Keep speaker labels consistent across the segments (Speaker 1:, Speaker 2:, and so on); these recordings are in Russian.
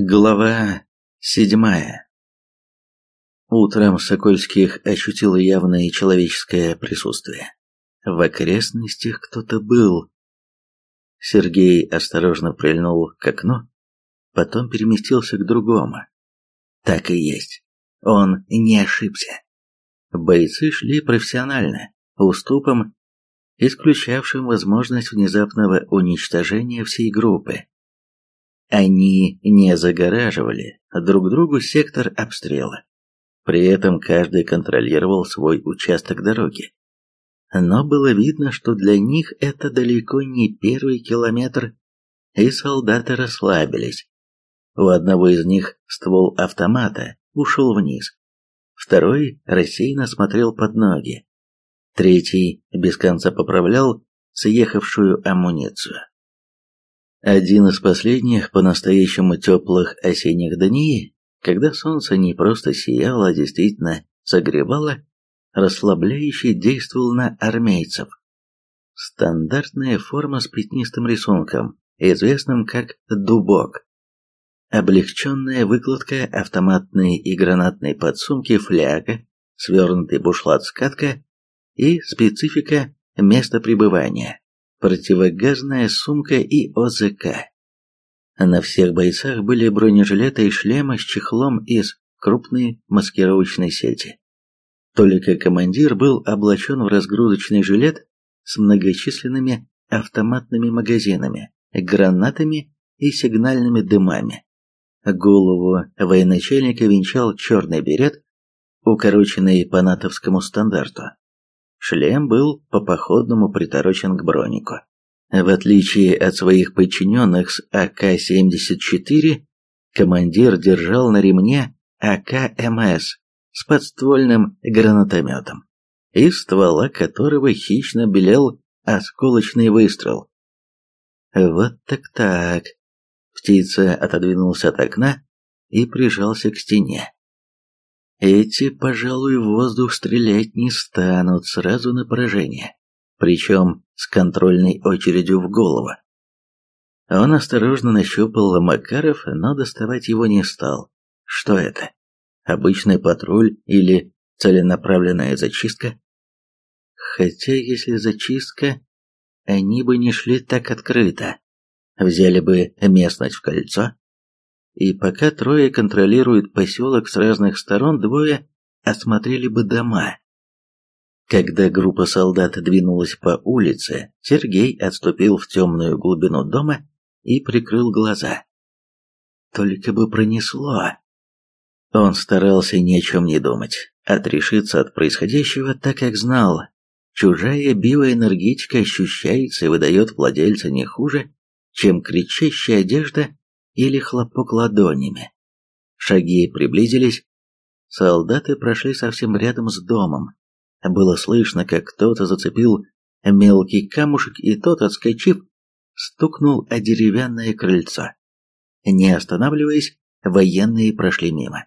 Speaker 1: Глава седьмая Утром Сокольских ощутил явное человеческое присутствие. В окрестностях кто-то был. Сергей осторожно прильнул к окну, потом переместился к другому. Так и есть. Он не ошибся. Бойцы шли профессионально, уступом, исключавшим возможность внезапного уничтожения всей группы. Они не загораживали друг другу сектор обстрела. При этом каждый контролировал свой участок дороги. Но было видно, что для них это далеко не первый километр, и солдаты расслабились. У одного из них ствол автомата ушел вниз. Второй рассеянно смотрел под ноги. Третий без конца поправлял съехавшую амуницию. Один из последних по-настоящему теплых осенних дней, когда солнце не просто сияло, а действительно согревало, расслабляюще действовал на армейцев. Стандартная форма с пятнистым рисунком, известным как «дубок». Облегченная выкладка автоматной и гранатной подсумки фляга, свернутый бушлат-скатка и специфика места пребывания противогазная сумка и ОЗК. На всех бойцах были бронежилеты и шлемы с чехлом из крупной маскировочной сети. Только командир был облачен в разгрузочный жилет с многочисленными автоматными магазинами, гранатами и сигнальными дымами. Голову военачальника венчал черный берет, укороченный по натовскому стандарту. Шлем был по-походному приторочен к бронику. В отличие от своих подчиненных с АК-74, командир держал на ремне АК-МС с подствольным гранатометом, из ствола которого хищно белел осколочный выстрел. Вот так-так. Птица отодвинулся от окна и прижался к стене. Эти, пожалуй, в воздух стрелять не станут сразу на поражение, причем с контрольной очередью в голову. Он осторожно нащупал Макаров, но доставать его не стал. Что это? Обычный патруль или целенаправленная зачистка? Хотя, если зачистка, они бы не шли так открыто. Взяли бы местность в кольцо, и пока трое контролируют поселок с разных сторон, двое осмотрели бы дома. Когда группа солдат двинулась по улице, Сергей отступил в темную глубину дома и прикрыл глаза. Только бы пронесло. Он старался ни о чем не думать, отрешиться от происходящего, так как знал, чужая биоэнергетика ощущается и выдает владельца не хуже, чем кричащая одежда или хлопок ладонями. Шаги приблизились. Солдаты прошли совсем рядом с домом. Было слышно, как кто-то зацепил мелкий камушек, и тот, отскочив, стукнул о деревянное крыльцо. Не останавливаясь, военные прошли мимо.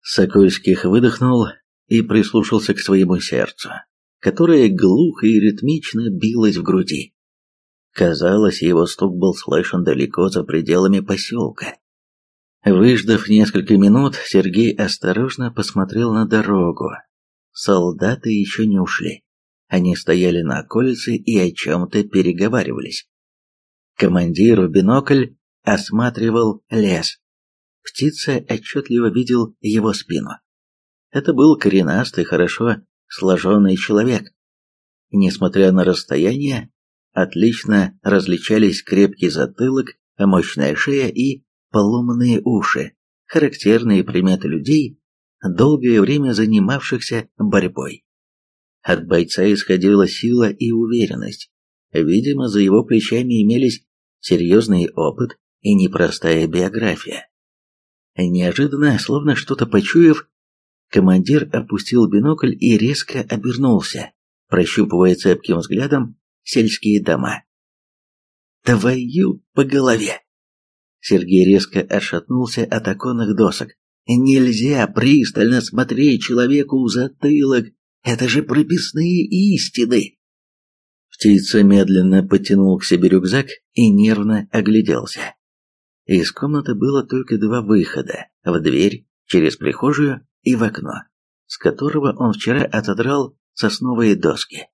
Speaker 1: Сокольских выдохнул и прислушался к своему сердцу, которое глухо и ритмично билось в груди. Казалось, его стук был слышен далеко за пределами поселка. Выждав несколько минут, Сергей осторожно посмотрел на дорогу. Солдаты еще не ушли. Они стояли на околице и о чем-то переговаривались. Командир в бинокль осматривал лес. Птица отчетливо видел его спину. Это был коренастый, хорошо сложенный человек. Несмотря на расстояние, отлично различались крепкий затылок, мощная шея и поломанные уши, характерные приметы людей, долгое время занимавшихся борьбой. От бойца исходила сила и уверенность. Видимо, за его плечами имелись серьезный опыт и непростая биография. Неожиданно, словно что-то почуяв, командир опустил бинокль и резко обернулся, прощупывая цепким взглядом сельские дома. «Твою по голове!» Сергей резко отшатнулся от оконных досок. «Нельзя пристально смотреть человеку в затылок! Это же прописные истины!» Птица медленно потянул к себе рюкзак и нервно огляделся. Из комнаты было только два выхода – в дверь, через прихожую и в окно, с которого он вчера отодрал сосновые доски.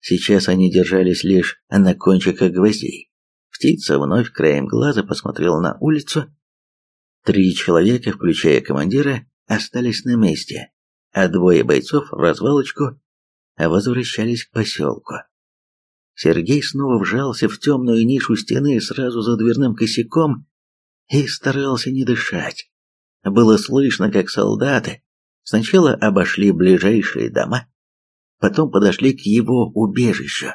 Speaker 1: Сейчас они держались лишь на кончиках гвоздей. Птица вновь краем глаза посмотрела на улицу. Три человека, включая командира, остались на месте, а двое бойцов в развалочку возвращались к поселку. Сергей снова вжался в темную нишу стены сразу за дверным косяком и старался не дышать. Было слышно, как солдаты сначала обошли ближайшие дома, потом подошли к его убежищу.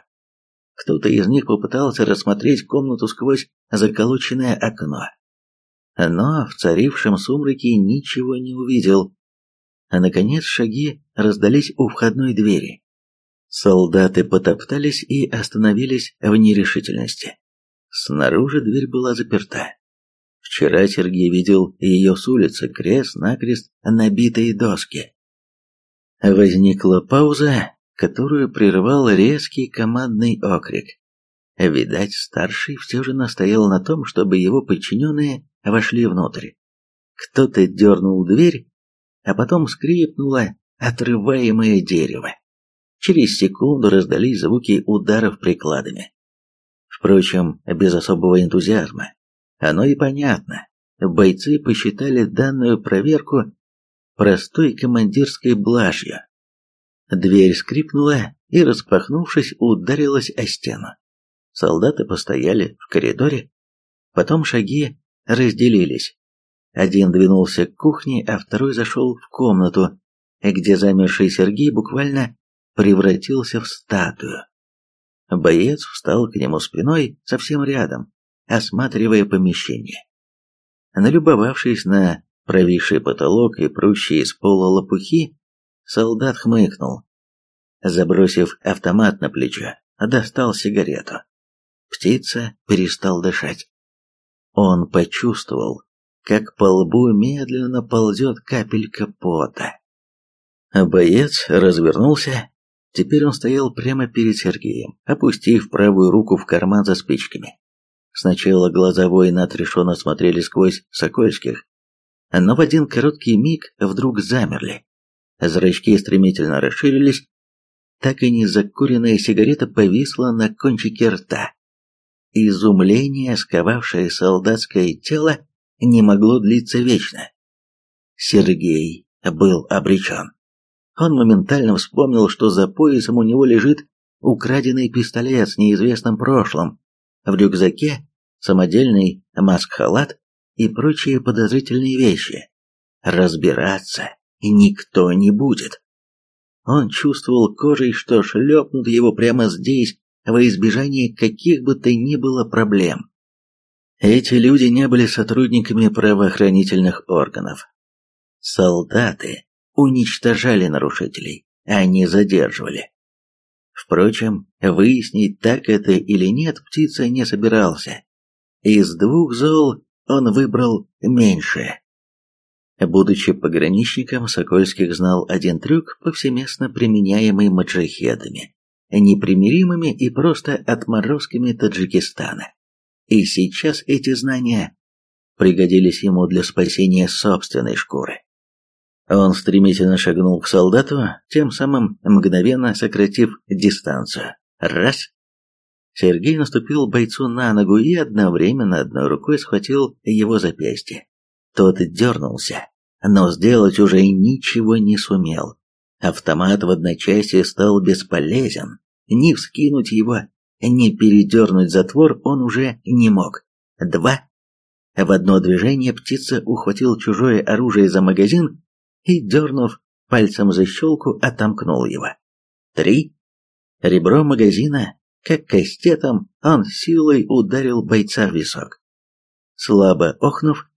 Speaker 1: Кто-то из них попытался рассмотреть комнату сквозь заколоченное окно. Но в царившем сумраке ничего не увидел. А наконец шаги раздались у входной двери. Солдаты потоптались и остановились в нерешительности. Снаружи дверь была заперта. Вчера Сергей видел ее с улицы, крест-накрест набитые доски. Возникла пауза, которую прервал резкий командный окрик. Видать, старший все же настоял на том, чтобы его подчиненные вошли внутрь. Кто-то дернул дверь, а потом скрипнуло отрываемое дерево. Через секунду раздались звуки ударов прикладами. Впрочем, без особого энтузиазма. Оно и понятно. Бойцы посчитали данную проверку простой командирской блажью. Дверь скрипнула и, распахнувшись, ударилась о стену. Солдаты постояли в коридоре, потом шаги разделились. Один двинулся к кухне, а второй зашел в комнату, где замерший Сергей буквально превратился в статую. Боец встал к нему спиной совсем рядом, осматривая помещение. Налюбовавшись на провисший потолок и прущие из пола лопухи, солдат хмыкнул. Забросив автомат на плечо, достал сигарету. Птица перестал дышать. Он почувствовал, как по лбу медленно ползет капелька пота. Боец развернулся Теперь он стоял прямо перед Сергеем, опустив правую руку в карман за спичками. Сначала глаза воина отрешенно смотрели сквозь Сокольских, но в один короткий миг вдруг замерли. Зрачки стремительно расширились, так и не закуренная сигарета повисла на кончике рта. Изумление, сковавшее солдатское тело, не могло длиться вечно. Сергей был обречен. Он моментально вспомнил, что за поясом у него лежит украденный пистолет с неизвестным прошлым, в рюкзаке самодельный маск-халат и прочие подозрительные вещи. Разбираться никто не будет. Он чувствовал кожей, что шлепнут его прямо здесь, во избежание каких бы то ни было проблем. Эти люди не были сотрудниками правоохранительных органов. Солдаты, уничтожали нарушителей, а не задерживали. Впрочем, выяснить, так это или нет, птица не собирался. Из двух зол он выбрал меньшее. Будучи пограничником, Сокольских знал один трюк, повсеместно применяемый маджахедами, непримиримыми и просто отморозками Таджикистана. И сейчас эти знания пригодились ему для спасения собственной шкуры. Он стремительно шагнул к солдату, тем самым мгновенно сократив дистанцию. Раз. Сергей наступил бойцу на ногу и одновременно одной рукой схватил его запястье. Тот дернулся, но сделать уже ничего не сумел. Автомат в одночасье стал бесполезен. Ни вскинуть его, ни передернуть затвор он уже не мог. Два. В одно движение птица ухватил чужое оружие за магазин и, дернув пальцем за щелку, отомкнул его. Три. Ребро магазина, как кастетом, он силой ударил бойца в висок. Слабо охнув,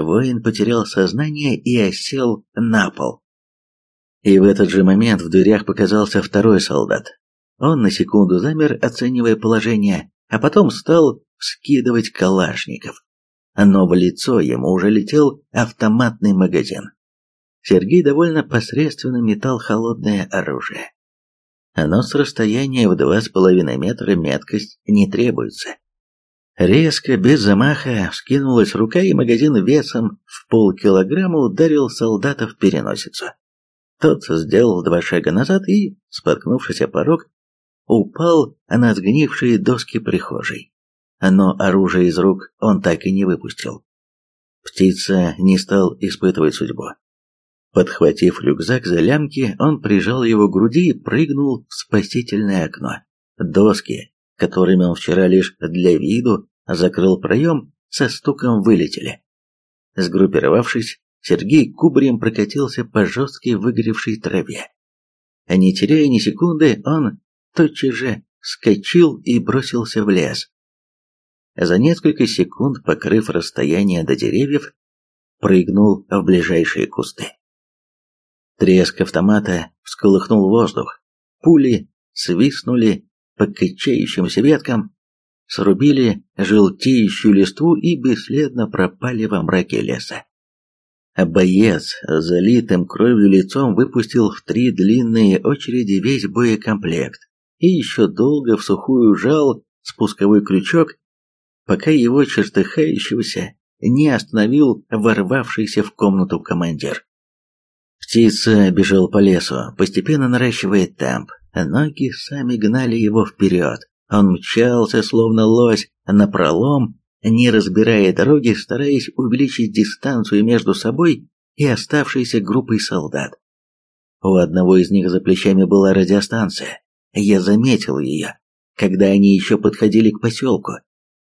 Speaker 1: воин потерял сознание и осел на пол. И в этот же момент в дверях показался второй солдат. Он на секунду замер, оценивая положение, а потом стал скидывать калашников. Но в лицо ему уже летел автоматный магазин. Сергей довольно посредственно метал холодное оружие. Но с расстояния в два с половиной метра меткость не требуется. Резко, без замаха, вскинулась рука, и магазин весом в полкилограмма ударил солдата в переносицу. Тот сделал два шага назад и, споткнувшись о порог, упал на сгнившие доски прихожей. Но оружие из рук он так и не выпустил. Птица не стал испытывать судьбу. Подхватив рюкзак за лямки, он прижал его к груди и прыгнул в спасительное окно. Доски, которыми он вчера лишь для виду закрыл проем, со стуком вылетели. Сгруппировавшись, Сергей кубарем прокатился по жесткой выгоревшей траве. Не теряя ни секунды, он тотчас же вскочил и бросился в лес. За несколько секунд, покрыв расстояние до деревьев, прыгнул в ближайшие кусты. Треск автомата всколыхнул воздух. Пули свистнули по качающимся веткам, срубили желтеющую листву и бесследно пропали во мраке леса. Боец залитым кровью лицом выпустил в три длинные очереди весь боекомплект и еще долго в сухую жал спусковой крючок, пока его чертыхающегося не остановил ворвавшийся в комнату командир. Птица бежал по лесу, постепенно наращивая темп. Ноги сами гнали его вперед. Он мчался, словно лось, напролом, не разбирая дороги, стараясь увеличить дистанцию между собой и оставшейся группой солдат. У одного из них за плечами была радиостанция. Я заметил ее, когда они еще подходили к поселку.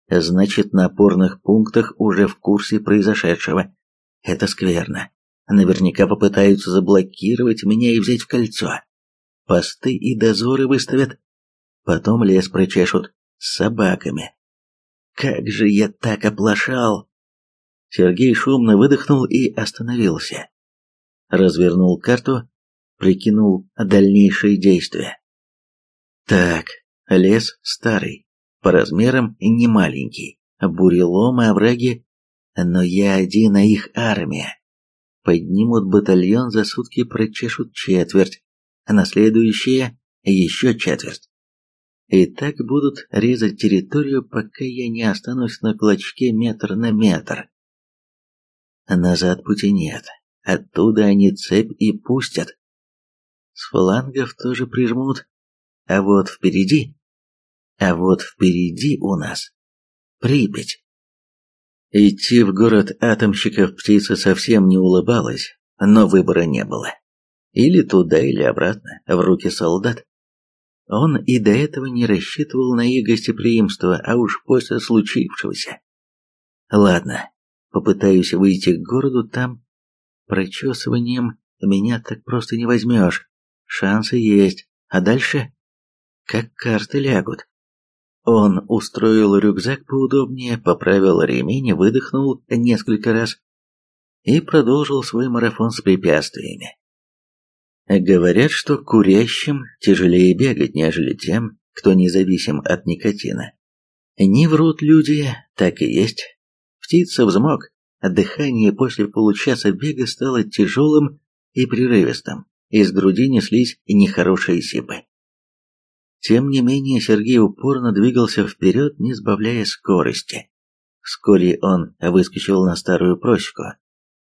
Speaker 1: Значит, на опорных пунктах уже в курсе произошедшего. Это скверно. Наверняка попытаются заблокировать меня и взять в кольцо. Посты и дозоры выставят. Потом лес прочешут с собаками. Как же я так оплошал! Сергей шумно выдохнул и остановился. Развернул карту, прикинул дальнейшие действия. Так, лес старый, по размерам не маленький, буреломы, овраги, но я один, а их армия. Поднимут батальон, за сутки прочешут четверть, а на следующее еще четверть. И так будут резать территорию, пока я не останусь на клочке метр на метр. Назад пути нет. Оттуда они цепь и пустят. С флангов тоже прижмут. А вот впереди... А вот впереди у нас Припять. Идти в город атомщиков птица совсем не улыбалась, но выбора не было. Или туда, или обратно, в руки солдат. Он и до этого не рассчитывал на их гостеприимство, а уж после случившегося. Ладно, попытаюсь выйти к городу, там прочесыванием меня так просто не возьмешь. Шансы есть, а дальше как карты лягут. Он устроил рюкзак поудобнее, поправил ремень, выдохнул несколько раз и продолжил свой марафон с препятствиями. Говорят, что курящим тяжелее бегать, нежели тем, кто независим от никотина. Не врут люди, так и есть. Птица взмок, дыхание после получаса бега стало тяжелым и прерывистым, из груди неслись нехорошие сипы. Тем не менее, Сергей упорно двигался вперед, не сбавляя скорости. Вскоре он выскочил на старую просеку.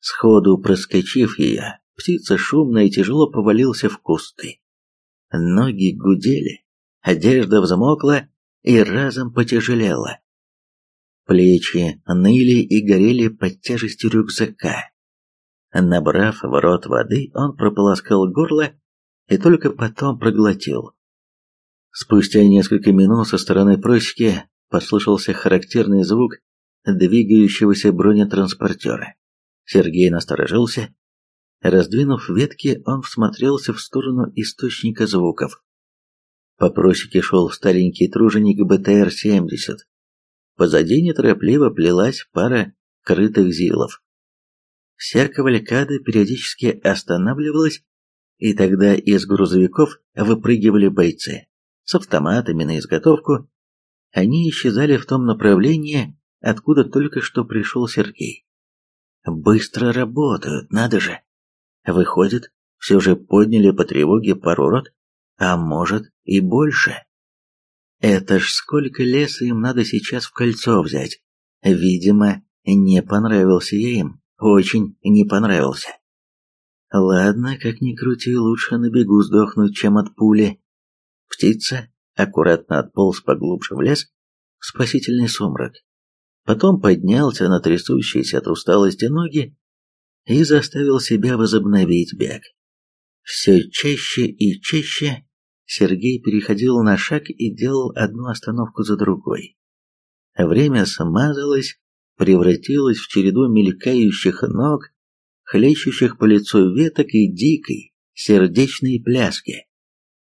Speaker 1: Сходу проскочив ее, птица шумно и тяжело повалился в кусты. Ноги гудели, одежда взмокла и разом потяжелела. Плечи ныли и горели под тяжестью рюкзака. Набрав в рот воды, он прополоскал горло и только потом проглотил. Спустя несколько минут со стороны просеки послышался характерный звук двигающегося бронетранспортера. Сергей насторожился. Раздвинув ветки, он всмотрелся в сторону источника звуков. По просеке шел старенький труженик БТР-70. Позади неторопливо плелась пара крытых зилов. Вся кавалькада периодически останавливалась, и тогда из грузовиков выпрыгивали бойцы с автоматами на изготовку, они исчезали в том направлении, откуда только что пришел Сергей. Быстро работают, надо же. Выходит, все же подняли по тревоге пару рот, а может и больше. Это ж сколько леса им надо сейчас в кольцо взять. Видимо, не понравился я им, очень не понравился. Ладно, как ни крути, лучше на бегу сдохнуть, чем от пули. Птица аккуратно отполз поглубже в лес, в спасительный сумрак. Потом поднялся на трясущиеся от усталости ноги и заставил себя возобновить бег. Все чаще и чаще Сергей переходил на шаг и делал одну остановку за другой. Время смазалось, превратилось в череду мелькающих ног, хлещущих по лицу веток и дикой, сердечной пляски.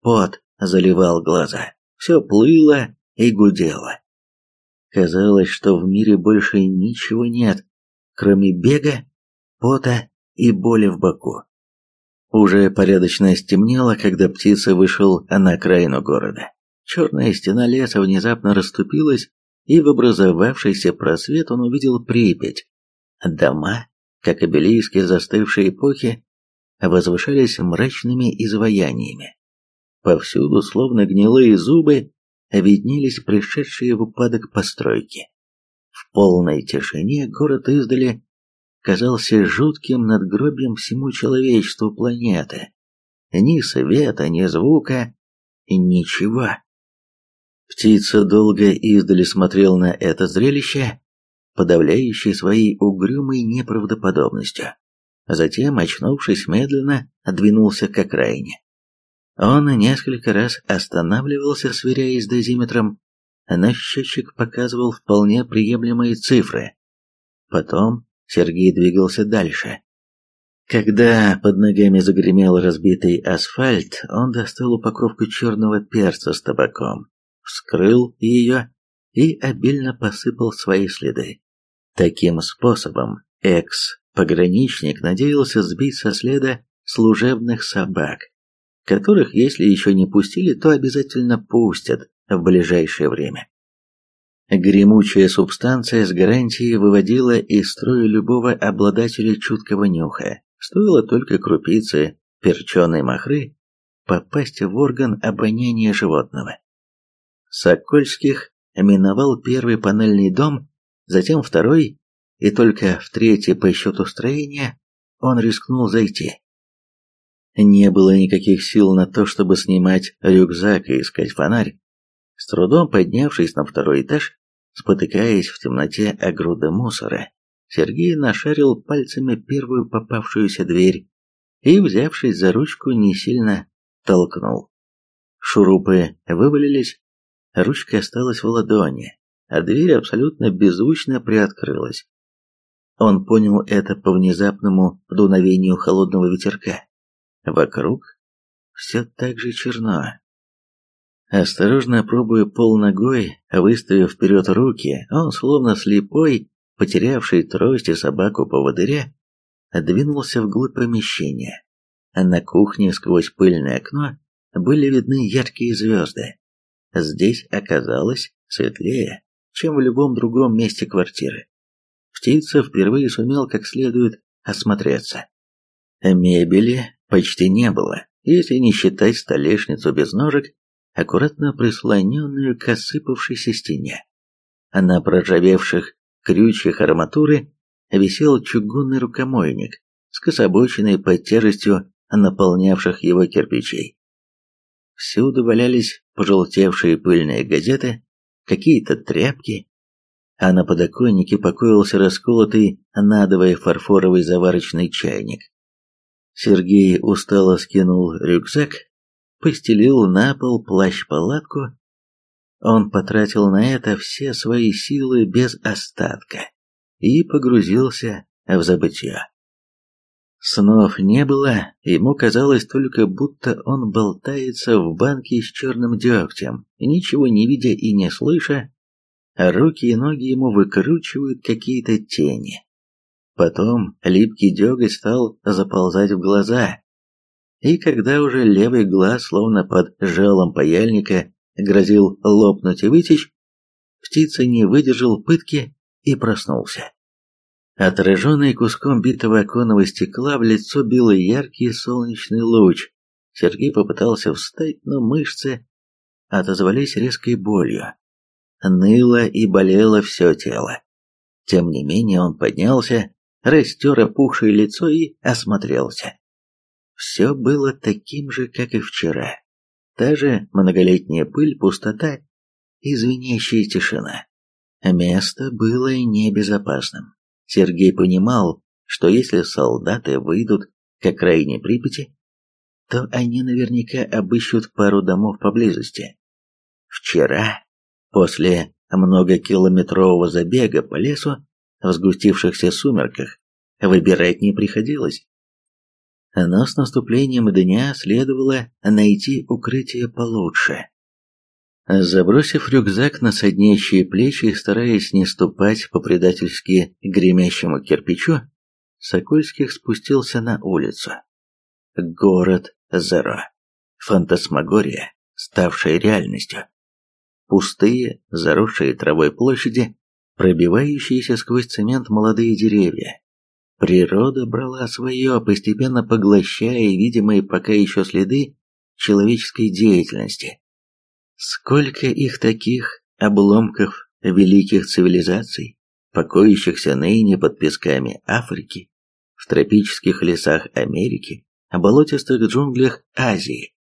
Speaker 1: Пот заливал глаза, все плыло и гудело. Казалось, что в мире больше ничего нет, кроме бега, пота и боли в боку. Уже порядочно стемнело, когда птица вышел на окраину города. Черная стена леса внезапно расступилась, и в образовавшийся просвет он увидел Припять. Дома, как обелиски застывшей эпохи, возвышались мрачными изваяниями. Повсюду, словно гнилые зубы, виднелись пришедшие в упадок постройки. В полной тишине город издали казался жутким надгробием всему человечеству планеты. Ни света, ни звука, ничего. Птица долго издали смотрел на это зрелище, подавляющее своей угрюмой неправдоподобностью. Затем, очнувшись медленно, двинулся к окраине. Он несколько раз останавливался, сверяясь с дозиметром, но счетчик показывал вполне приемлемые цифры. Потом Сергей двигался дальше. Когда под ногами загремел разбитый асфальт, он достал упаковку черного перца с табаком, вскрыл ее и обильно посыпал свои следы. Таким способом экс-пограничник надеялся сбить со следа служебных собак, которых, если еще не пустили, то обязательно пустят в ближайшее время. Гремучая субстанция с гарантией выводила из строя любого обладателя чуткого нюха. Стоило только крупицы перченой махры попасть в орган обоняния животного. Сокольских миновал первый панельный дом, затем второй, и только в третий по счету строения он рискнул зайти. Не было никаких сил на то, чтобы снимать рюкзак и искать фонарь. С трудом поднявшись на второй этаж, спотыкаясь в темноте о груды мусора, Сергей нашарил пальцами первую попавшуюся дверь и, взявшись за ручку, не сильно толкнул. Шурупы вывалились, ручка осталась в ладони, а дверь абсолютно беззвучно приоткрылась. Он понял это по внезапному дуновению холодного ветерка. Вокруг все так же черно. Осторожно пробуя пол ногой, выставив вперед руки, он, словно слепой, потерявший трость и собаку-поводыря, двинулся вглубь помещения. На кухне сквозь пыльное окно были видны яркие звезды. Здесь оказалось светлее, чем в любом другом месте квартиры. Птица впервые сумел как следует осмотреться. Мебели почти не было, если не считать столешницу без ножек аккуратно прислоненную к осыпавшейся стене. А на проржавевших крючьях арматуры висел чугунный рукомойник, скособоченный под тяжестью наполнявших его кирпичей. Всюду валялись пожелтевшие пыльные газеты, какие-то тряпки, а на подоконнике покоился расколотый надовый фарфоровый заварочный чайник. Сергей устало скинул рюкзак постелил на пол плащ-палатку. Он потратил на это все свои силы без остатка и погрузился в забытье. Снов не было, ему казалось только, будто он болтается в банке с черным дегтем, ничего не видя и не слыша, а руки и ноги ему выкручивают какие-то тени. Потом липкий деготь стал заползать в глаза, и когда уже левый глаз, словно под жалом паяльника, грозил лопнуть и вытечь, птица не выдержал пытки и проснулся. Отраженный куском битого оконного стекла в лицо бил яркий солнечный луч. Сергей попытался встать, но мышцы отозвались резкой болью. Ныло и болело все тело. Тем не менее он поднялся, растер опухшее лицо и осмотрелся. Все было таким же, как и вчера. Та же многолетняя пыль, пустота и звенящая тишина. Место было небезопасным. Сергей понимал, что если солдаты выйдут к окраине Припяти, то они наверняка обыщут пару домов поблизости. Вчера, после многокилометрового забега по лесу, в сгустившихся сумерках, выбирать не приходилось. Но с наступлением дня следовало найти укрытие получше. Забросив рюкзак на соднящие плечи и стараясь не ступать по предательски гремящему кирпичу, Сокольских спустился на улицу. Город Зеро. Фантасмагория, ставшая реальностью. Пустые, заросшие травой площади, пробивающиеся сквозь цемент молодые деревья. Природа брала свое, постепенно поглощая видимые пока еще следы человеческой деятельности. Сколько их таких обломков великих цивилизаций, покоящихся ныне под песками Африки, в тропических лесах Америки, болотистых джунглях Азии.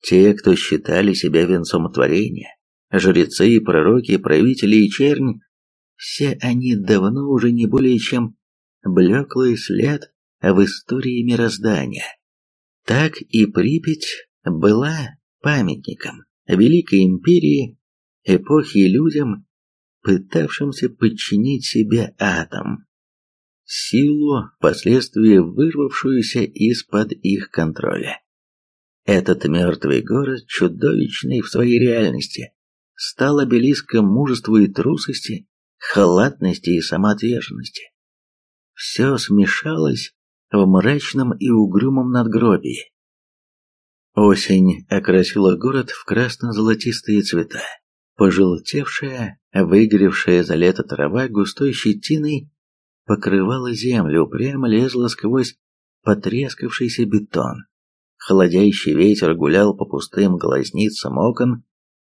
Speaker 1: Те, кто считали себя венцом творения, жрецы, пророки, правители и чернь, все они давно уже не более чем блеклый след в истории мироздания. Так и Припять была памятником Великой Империи, эпохи людям, пытавшимся подчинить себе атом, силу, впоследствии вырвавшуюся из-под их контроля. Этот мертвый город, чудовищный в своей реальности, стал обелиском мужества и трусости, халатности и самоотверженности. Все смешалось в мрачном и угрюмом надгробии. Осень окрасила город в красно-золотистые цвета. Пожелтевшая, выгоревшая за лето трава густой щетиной покрывала землю, прямо лезла сквозь потрескавшийся бетон. Холодящий ветер гулял по пустым глазницам окон,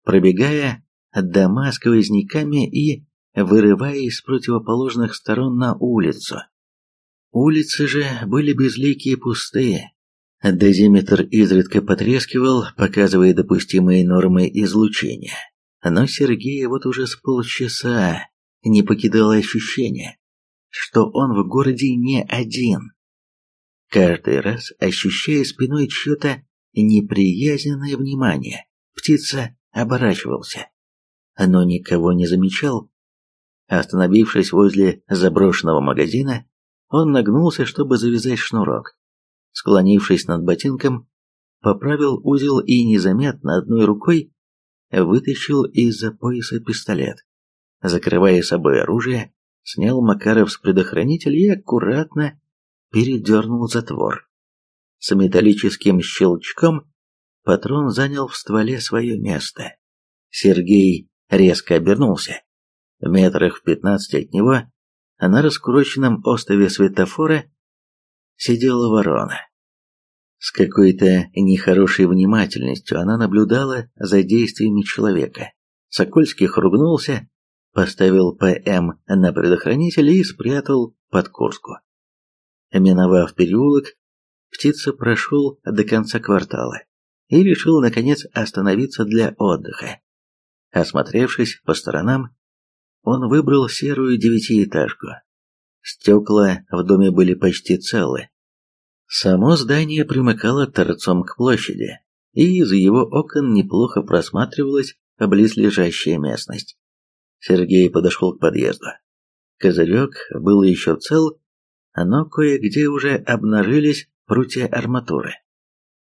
Speaker 1: пробегая дома сквозняками и вырываясь с противоположных сторон на улицу. Улицы же были безликие и пустые, Дозиметр изредка потрескивал, показывая допустимые нормы излучения. Но Сергея вот уже с полчаса не покидало ощущение, что он в городе не один. Каждый раз, ощущая спиной чье-то неприязненное внимание, птица оборачивался, но никого не замечал. Остановившись возле заброшенного магазина, он нагнулся, чтобы завязать шнурок склонившись над ботинком, поправил узел и незаметно одной рукой вытащил из-за пояса пистолет. Закрывая собой оружие, снял Макаров с предохранителя и аккуратно передернул затвор. С металлическим щелчком патрон занял в стволе свое место. Сергей резко обернулся. Метрах в пятнадцати от него, на раскуроченном остове светофора, сидела ворона. С какой-то нехорошей внимательностью она наблюдала за действиями человека. Сокольский ругнулся, поставил ПМ на предохранитель и спрятал под курску. Миновав переулок, птица прошел до конца квартала и решил, наконец, остановиться для отдыха. Осмотревшись по сторонам, он выбрал серую девятиэтажку. Стекла в доме были почти целы, Само здание примыкало торцом к площади, и из его окон неплохо просматривалась близлежащая местность. Сергей подошел к подъезду. Козырек был еще цел, но кое-где уже обнажились прутья арматуры.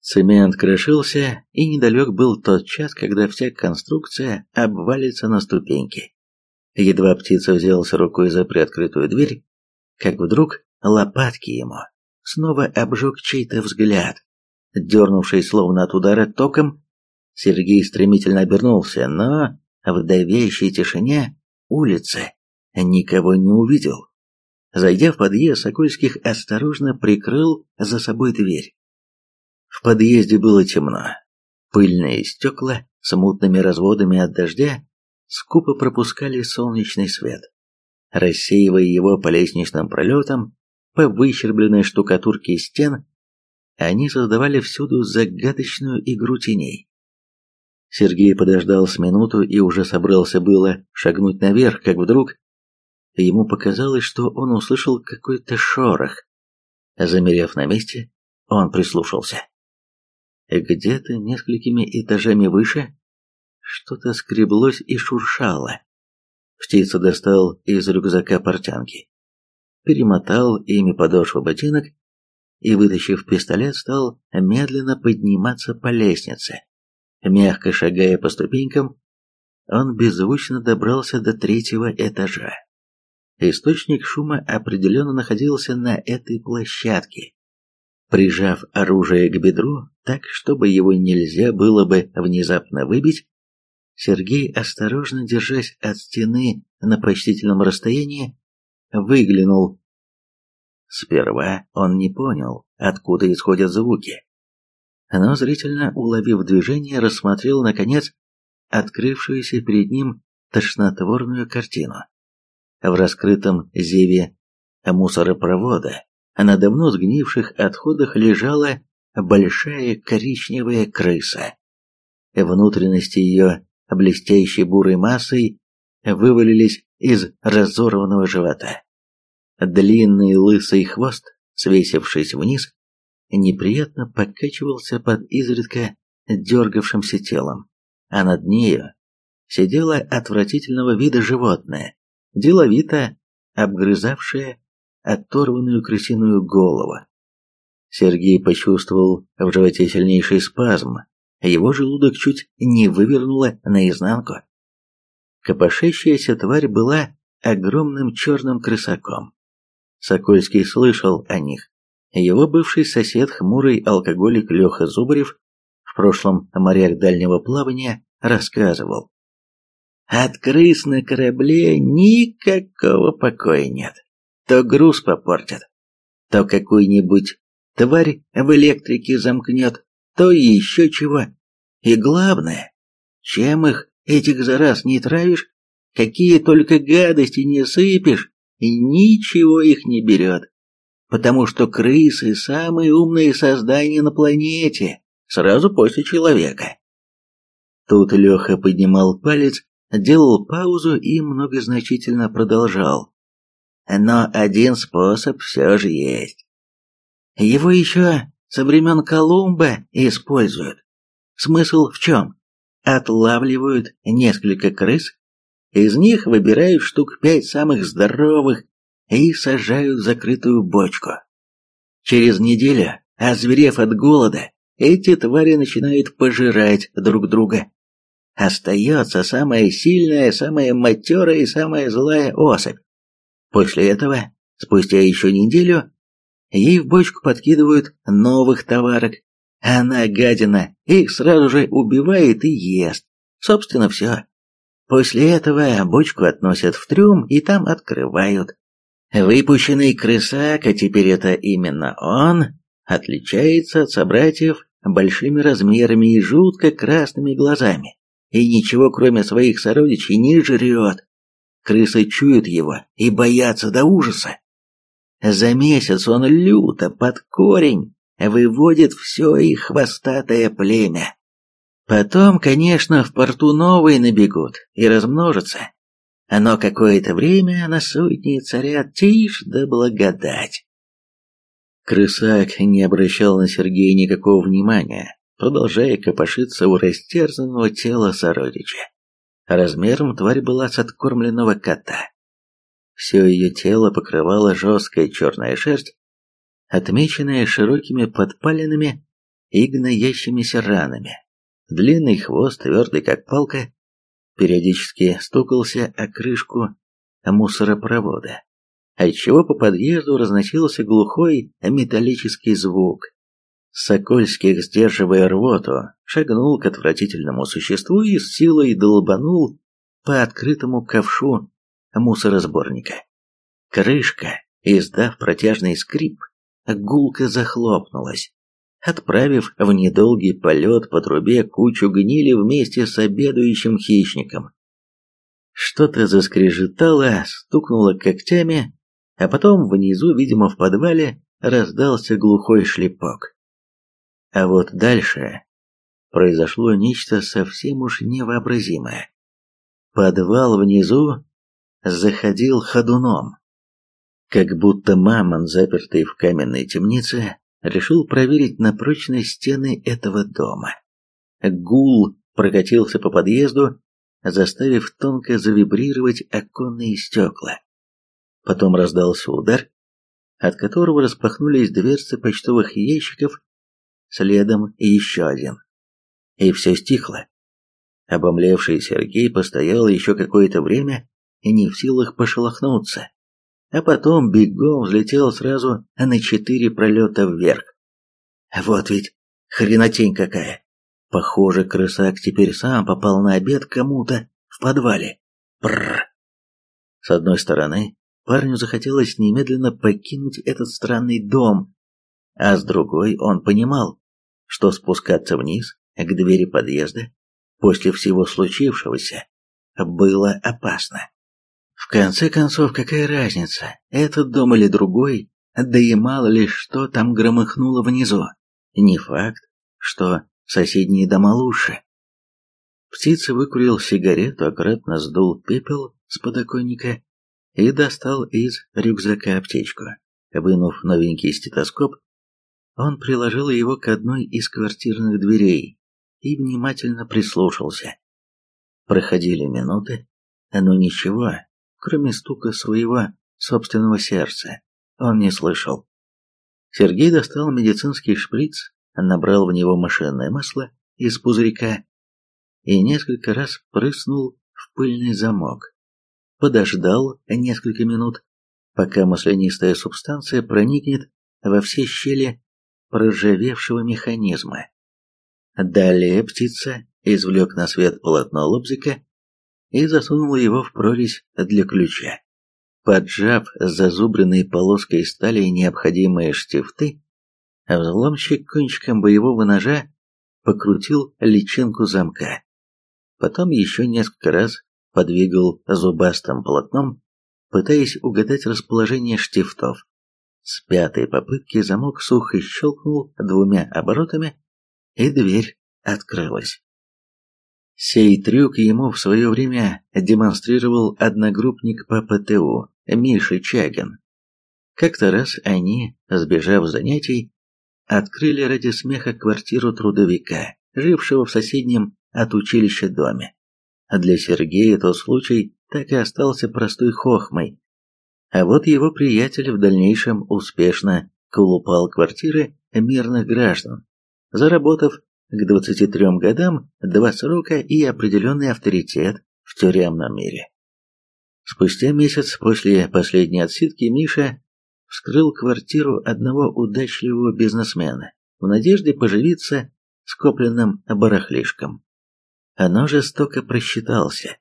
Speaker 1: Цемент крошился, и недалек был тот час, когда вся конструкция обвалится на ступеньки. Едва птица взялся рукой за приоткрытую дверь, как вдруг лопатки ему снова обжег чей-то взгляд. Дернувшись словно от удара током, Сергей стремительно обернулся, но в давящей тишине улицы никого не увидел. Зайдя в подъезд, Сокольских осторожно прикрыл за собой дверь. В подъезде было темно. Пыльные стекла с мутными разводами от дождя скупо пропускали солнечный свет, рассеивая его по лестничным пролетам, по выщербленной штукатурке стен, они создавали всюду загадочную игру теней. Сергей подождал с минуту и уже собрался было шагнуть наверх, как вдруг ему показалось, что он услышал какой-то шорох. Замерев на месте, он прислушался. Где-то несколькими этажами выше что-то скреблось и шуршало. Птица достал из рюкзака портянки, перемотал ими подошву ботинок и, вытащив пистолет, стал медленно подниматься по лестнице. Мягко шагая по ступенькам, он беззвучно добрался до третьего этажа. Источник шума определенно находился на этой площадке. Прижав оружие к бедру, так, чтобы его нельзя было бы внезапно выбить, Сергей, осторожно держась от стены на почтительном расстоянии, выглянул. Сперва он не понял, откуда исходят звуки, но зрительно уловив движение, рассмотрел, наконец, открывшуюся перед ним тошнотворную картину. В раскрытом зеве мусоропровода на давно сгнивших отходах лежала большая коричневая крыса. Внутренности ее блестящей бурой массой вывалились из разорванного живота. Длинный лысый хвост, свесившись вниз, неприятно покачивался под изредка дергавшимся телом, а над нею сидело отвратительного вида животное, деловито обгрызавшее оторванную крысиную голову. Сергей почувствовал в животе сильнейший спазм, его желудок чуть не вывернуло наизнанку. Копошащаяся тварь была огромным черным крысаком. Сокольский слышал о них. Его бывший сосед, хмурый алкоголик Леха Зубарев, в прошлом моряк дальнего плавания, рассказывал. От крыс на корабле никакого покоя нет. То груз попортят, то какую-нибудь тварь в электрике замкнет, то еще чего. И главное, чем их, этих зараз не травишь, какие только гадости не сыпешь, ничего их не берет. Потому что крысы – самые умные создания на планете, сразу после человека. Тут Леха поднимал палец, делал паузу и многозначительно продолжал. Но один способ все же есть. Его еще со времен Колумба используют. Смысл в чем? Отлавливают несколько крыс, из них выбирают штук пять самых здоровых и сажают в закрытую бочку. Через неделю, озверев от голода, эти твари начинают пожирать друг друга. Остается самая сильная, самая матерая и самая злая особь. После этого, спустя еще неделю, ей в бочку подкидывают новых товарок. Она, гадина, их сразу же убивает и ест. Собственно, все. После этого бочку относят в трюм и там открывают. Выпущенный крысак, а теперь это именно он, отличается от собратьев большими размерами и жутко красными глазами, и ничего кроме своих сородичей не жрет. Крысы чуют его и боятся до ужаса. За месяц он люто под корень выводит все их хвостатое племя. Потом, конечно, в порту новые набегут и размножатся. Но какое-то время на сотни царят тишь да благодать. Крысак не обращал на Сергея никакого внимания, продолжая копошиться у растерзанного тела сородича. Размером тварь была с откормленного кота. Все ее тело покрывала жесткая черная шерсть, отмеченная широкими подпалинами и гноящимися ранами. Длинный хвост, твердый как палка, периодически стукался о крышку мусоропровода, отчего по подъезду разносился глухой металлический звук. Сокольских, сдерживая рвоту, шагнул к отвратительному существу и с силой долбанул по открытому ковшу мусоросборника. Крышка, издав протяжный скрип, гулко захлопнулась, отправив в недолгий полет по трубе кучу гнили вместе с обедающим хищником. Что-то заскрежетало, стукнуло когтями, а потом внизу, видимо, в подвале, раздался глухой шлепок. А вот дальше произошло нечто совсем уж невообразимое. Подвал внизу заходил ходуном. Как будто мамон, запертый в каменной темнице, решил проверить на прочность стены этого дома. Гул прокатился по подъезду, заставив тонко завибрировать оконные стекла. Потом раздался удар, от которого распахнулись дверцы почтовых ящиков, следом еще один. И все стихло. Обомлевший Сергей постоял еще какое-то время, не в силах пошелохнуться а потом бегом взлетел сразу на четыре пролета вверх. Вот ведь хренотень какая. Похоже, крысак теперь сам попал на обед кому-то в подвале. Прррр. С одной стороны, парню захотелось немедленно покинуть этот странный дом, а с другой он понимал, что спускаться вниз к двери подъезда после всего случившегося было опасно. В конце концов, какая разница, этот дом или другой, да и мало ли что там громыхнуло внизу. Не факт, что соседние дома лучше. Птица выкурил сигарету, аккуратно сдул пепел с подоконника и достал из рюкзака аптечку. Вынув новенький стетоскоп, он приложил его к одной из квартирных дверей и внимательно прислушался. Проходили минуты, но ничего, кроме стука своего собственного сердца, он не слышал. Сергей достал медицинский шприц, набрал в него машинное масло из пузырька и несколько раз прыснул в пыльный замок. Подождал несколько минут, пока маслянистая субстанция проникнет во все щели проржавевшего механизма. Далее птица извлек на свет полотно лобзика и засунул его в прорезь для ключа. Поджав зазубренной полоской стали необходимые штифты, взломщик кончиком боевого ножа покрутил личинку замка. Потом еще несколько раз подвигал зубастым полотном, пытаясь угадать расположение штифтов. С пятой попытки замок сухо щелкнул двумя оборотами, и дверь открылась. Сей трюк ему в свое время демонстрировал одногруппник по ПТУ Миша Чагин. Как-то раз они, сбежав с занятий, открыли ради смеха квартиру трудовика, жившего в соседнем от училища доме. Для Сергея тот случай так и остался простой хохмой. А вот его приятель в дальнейшем успешно колупал квартиры мирных граждан, заработав к 23 годам два срока и определенный авторитет в тюремном мире. Спустя месяц после последней отсидки Миша вскрыл квартиру одного удачливого бизнесмена в надежде поживиться скопленным барахлишком. Оно жестоко просчитался.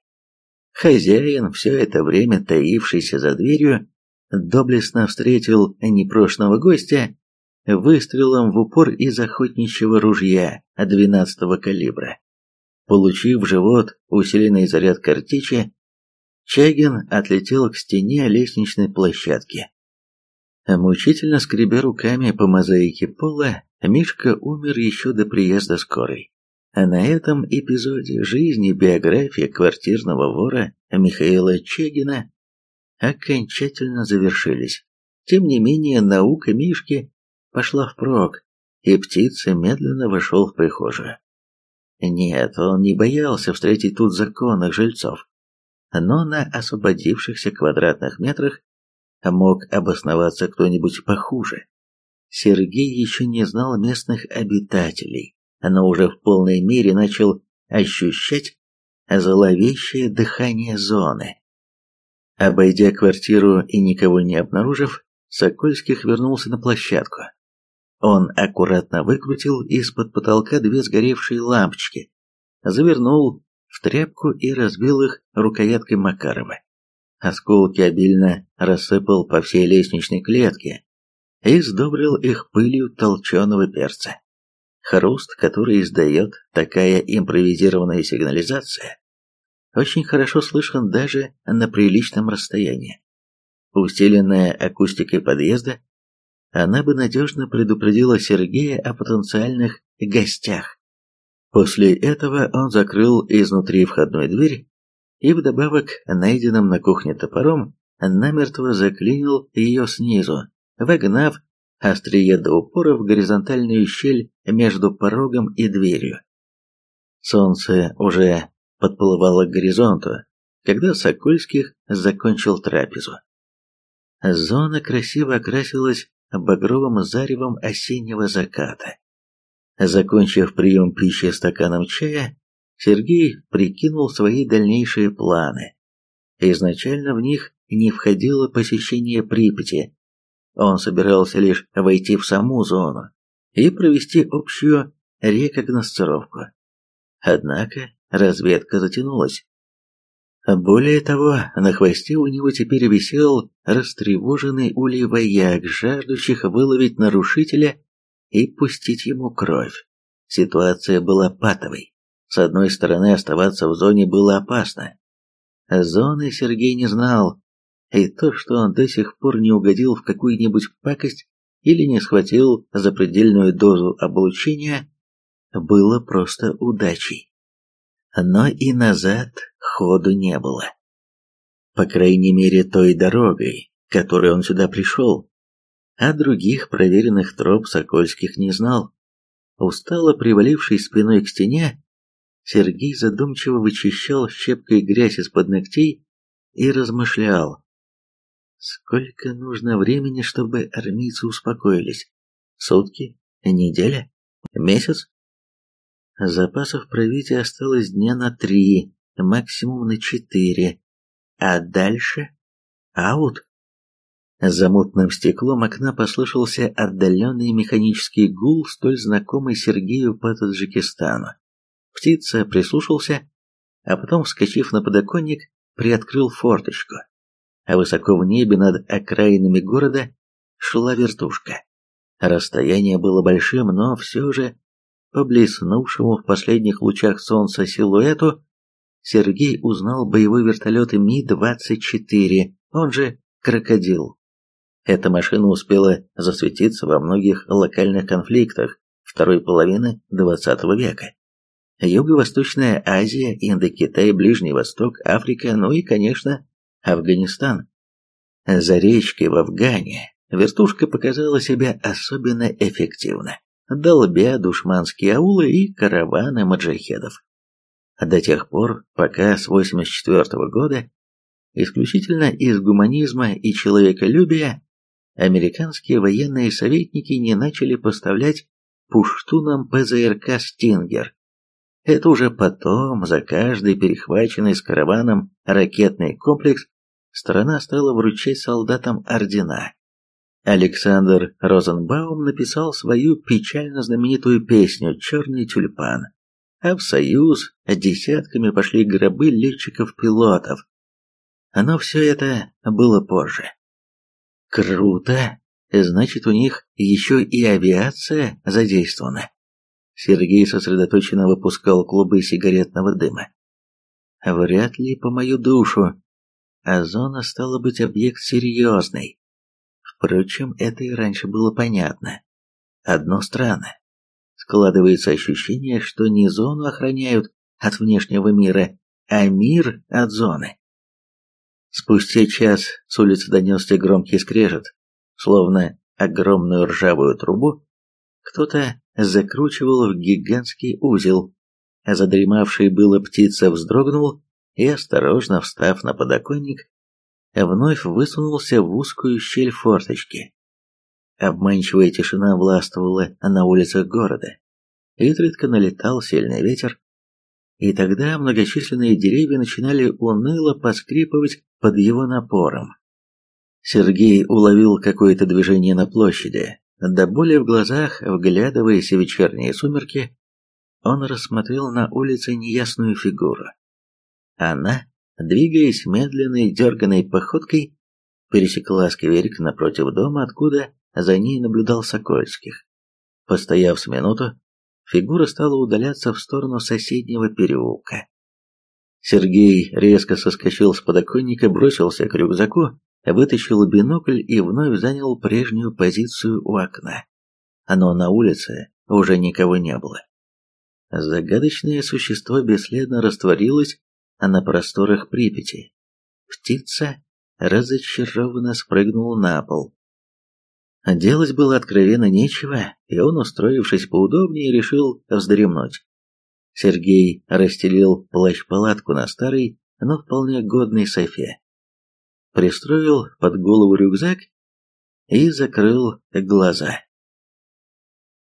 Speaker 1: Хозяин, все это время таившийся за дверью, доблестно встретил непрошного гостя выстрелом в упор из охотничьего ружья 12-го калибра. Получив в живот усиленный заряд картечи, Чагин отлетел к стене лестничной площадки. Мучительно скребя руками по мозаике пола, Мишка умер еще до приезда скорой. А на этом эпизоде жизни биография квартирного вора Михаила Чагина окончательно завершились. Тем не менее, наука Мишки пошла впрок, и птица медленно вошел в прихожую. Нет, он не боялся встретить тут законных жильцов, но на освободившихся квадратных метрах мог обосноваться кто-нибудь похуже. Сергей еще не знал местных обитателей, но уже в полной мере начал ощущать зловещее дыхание зоны. Обойдя квартиру и никого не обнаружив, Сокольских вернулся на площадку. Он аккуратно выкрутил из-под потолка две сгоревшие лампочки, завернул в тряпку и разбил их рукояткой Макарова. Осколки обильно рассыпал по всей лестничной клетке и сдобрил их пылью толченого перца. Хруст, который издает такая импровизированная сигнализация, очень хорошо слышен даже на приличном расстоянии. Усиленная акустикой подъезда, она бы надежно предупредила Сергея о потенциальных гостях. После этого он закрыл изнутри входную дверь и вдобавок найденным на кухне топором намертво заклинил ее снизу, вогнав острие до упора в горизонтальную щель между порогом и дверью. Солнце уже подплывало к горизонту, когда Сокольских закончил трапезу. Зона красиво окрасилась багровым заревом осеннего заката. Закончив прием пищи стаканом чая, Сергей прикинул свои дальнейшие планы. Изначально в них не входило посещение Припяти. Он собирался лишь войти в саму зону и провести общую рекогносцировку. Однако разведка затянулась. Более того, на хвосте у него теперь висел растревоженный улей вояк, жаждущих выловить нарушителя и пустить ему кровь. Ситуация была патовой. С одной стороны, оставаться в зоне было опасно. Зоны Сергей не знал, и то, что он до сих пор не угодил в какую-нибудь пакость или не схватил запредельную дозу облучения, было просто удачей. Но и назад ходу не было. По крайней мере, той дорогой, которой он сюда пришел. А других проверенных троп Сокольских не знал. Устало привалившись спиной к стене, Сергей задумчиво вычищал щепкой грязь из-под ногтей и размышлял. Сколько нужно времени, чтобы армейцы успокоились? Сутки? Неделя? Месяц? Запасов правителя осталось дня на три, максимум на четыре. А дальше? Аут? За мутным стеклом окна послышался отдаленный механический гул, столь знакомый Сергею по Таджикистану. Птица прислушался, а потом, вскочив на подоконник, приоткрыл форточку. А высоко в небе над окраинами города шла вертушка. Расстояние было большим, но все же, по блеснувшему в последних лучах солнца силуэту, Сергей узнал боевой вертолет Ми-24, он же «Крокодил». Эта машина успела засветиться во многих локальных конфликтах второй половины XX века. Юго-Восточная Азия, Индокитай, Ближний Восток, Африка, ну и, конечно, Афганистан. За речкой в Афгане вертушка показала себя особенно эффективно, долбя душманские аулы и караваны маджахедов. До тех пор, пока с 84 -го года исключительно из гуманизма и человеколюбия американские военные советники не начали поставлять пуштунам ПЗРК «Стингер», это уже потом, за каждый перехваченный с караваном ракетный комплекс, страна стала вручать солдатам ордена. Александр Розенбаум написал свою печально знаменитую песню «Черный тюльпан», а в Союз десятками пошли гробы летчиков-пилотов. Но все это было позже. Круто! Значит, у них еще и авиация задействована. Сергей сосредоточенно выпускал клубы сигаретного дыма. Вряд ли по мою душу. А зона стала быть объект серьезный. Впрочем, это и раньше было понятно. Одно странно. Складывается ощущение, что не зону охраняют от внешнего мира, а мир от зоны. Спустя час с улицы донесся громкий скрежет, словно огромную ржавую трубу кто-то закручивал в гигантский узел. Задремавший было птица вздрогнул и, осторожно встав на подоконник, вновь высунулся в узкую щель форточки. Обманчивая тишина властвовала на улицах города. Изредка налетал сильный ветер, и тогда многочисленные деревья начинали уныло поскрипывать под его напором. Сергей уловил какое-то движение на площади, до боли в глазах, вглядываясь в вечерние сумерки, он рассмотрел на улице неясную фигуру. Она, двигаясь медленной дерганной походкой, пересекла скверик напротив дома, откуда за ней наблюдал Сокольских. Постояв с минуту, фигура стала удаляться в сторону соседнего переулка. Сергей резко соскочил с подоконника, бросился к рюкзаку, вытащил бинокль и вновь занял прежнюю позицию у окна. Но на улице уже никого не было. Загадочное существо бесследно растворилось на просторах Припяти. Птица разочарованно спрыгнула на пол. Делать было откровенно нечего, и он, устроившись поудобнее, решил вздремнуть. Сергей расстелил плащ-палатку на старой, но вполне годной софе. Пристроил под голову рюкзак и закрыл глаза.